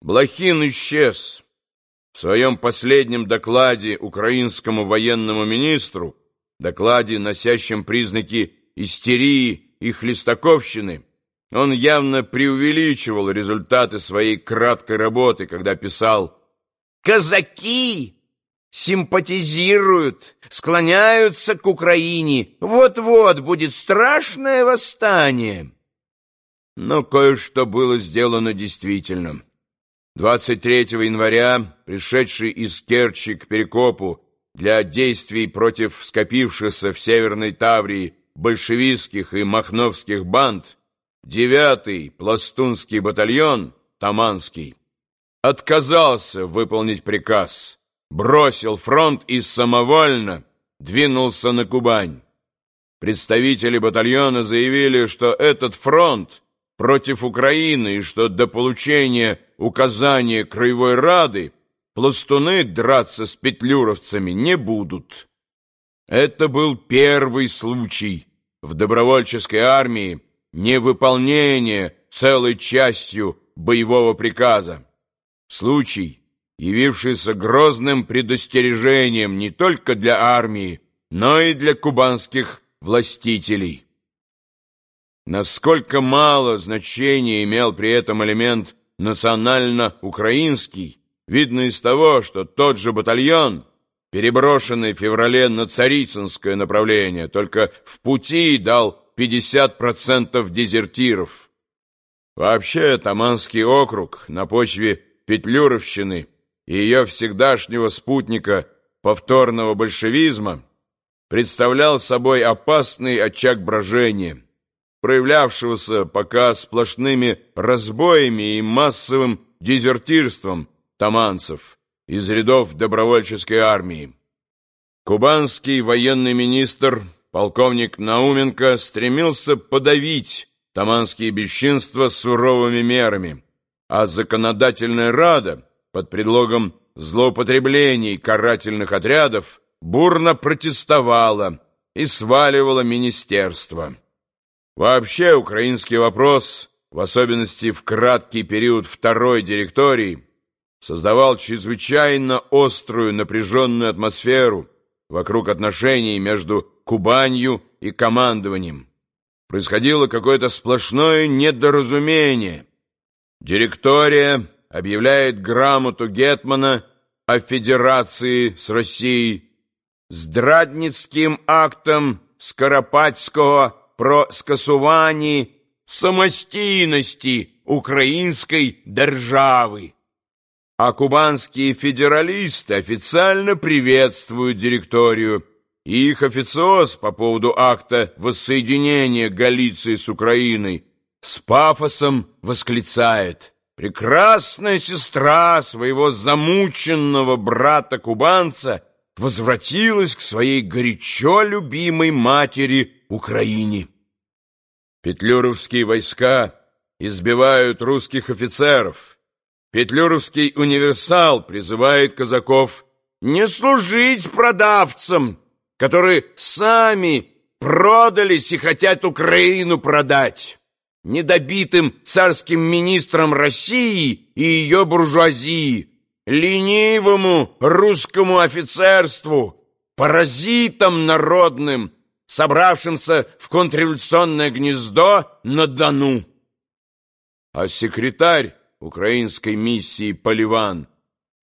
Блохин исчез. В своем последнем докладе украинскому военному министру, докладе, носящем признаки истерии и хлестаковщины, он явно преувеличивал результаты своей краткой работы, когда писал «Казаки симпатизируют, склоняются к Украине, вот-вот будет страшное восстание». Но кое-что было сделано действительно. 23 января, пришедший из Керчи к Перекопу для действий против скопившихся в Северной Таврии большевистских и махновских банд, 9-й пластунский батальон, Таманский, отказался выполнить приказ, бросил фронт и самовольно двинулся на Кубань. Представители батальона заявили, что этот фронт против Украины и что до получения указания Краевой Рады пластуны драться с петлюровцами не будут. Это был первый случай в добровольческой армии невыполнения целой частью боевого приказа. Случай, явившийся грозным предостережением не только для армии, но и для кубанских властителей. Насколько мало значения имел при этом элемент национально-украинский, видно из того, что тот же батальон, переброшенный в феврале на Царицынское направление, только в пути дал 50% дезертиров. Вообще, Таманский округ на почве Петлюровщины и ее всегдашнего спутника повторного большевизма представлял собой опасный очаг брожения – проявлявшегося пока сплошными разбоями и массовым дезертирством таманцев из рядов добровольческой армии. Кубанский военный министр, полковник Науменко, стремился подавить таманские бесчинства суровыми мерами, а законодательная рада под предлогом злоупотреблений карательных отрядов бурно протестовала и сваливала министерство. Вообще украинский вопрос, в особенности в краткий период второй директории, создавал чрезвычайно острую напряженную атмосферу вокруг отношений между Кубанью и командованием. Происходило какое-то сплошное недоразумение. Директория объявляет грамоту Гетмана о федерации с Россией, с Драдницким актом Скоропадского про скасування самостійності украинской державы. А кубанские федералисты официально приветствуют директорию, их официоз по поводу акта воссоединения Галиции с Украиной с пафосом восклицает «Прекрасная сестра своего замученного брата-кубанца возвратилась к своей горячо любимой матери Украине». Петлюровские войска избивают русских офицеров. Петлюровский универсал призывает казаков не служить продавцам, которые сами продались и хотят Украину продать, недобитым царским министрам России и ее буржуазии, ленивому русскому офицерству, паразитам народным, собравшимся в контрреволюционное гнездо на Дону. А секретарь украинской миссии Поливан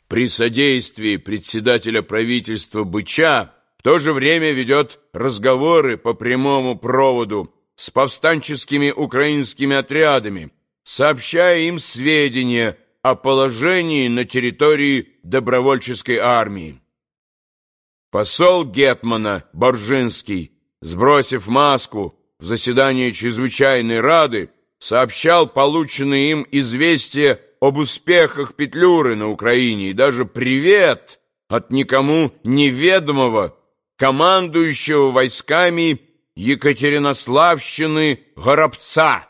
при содействии председателя правительства Быча в то же время ведет разговоры по прямому проводу с повстанческими украинскими отрядами, сообщая им сведения о положении на территории добровольческой армии. Посол Гетмана Боржинский сбросив маску в заседании чрезвычайной рады, сообщал полученные им известия об успехах Петлюры на Украине и даже привет от никому неведомого командующего войсками Екатеринославщины Горобца.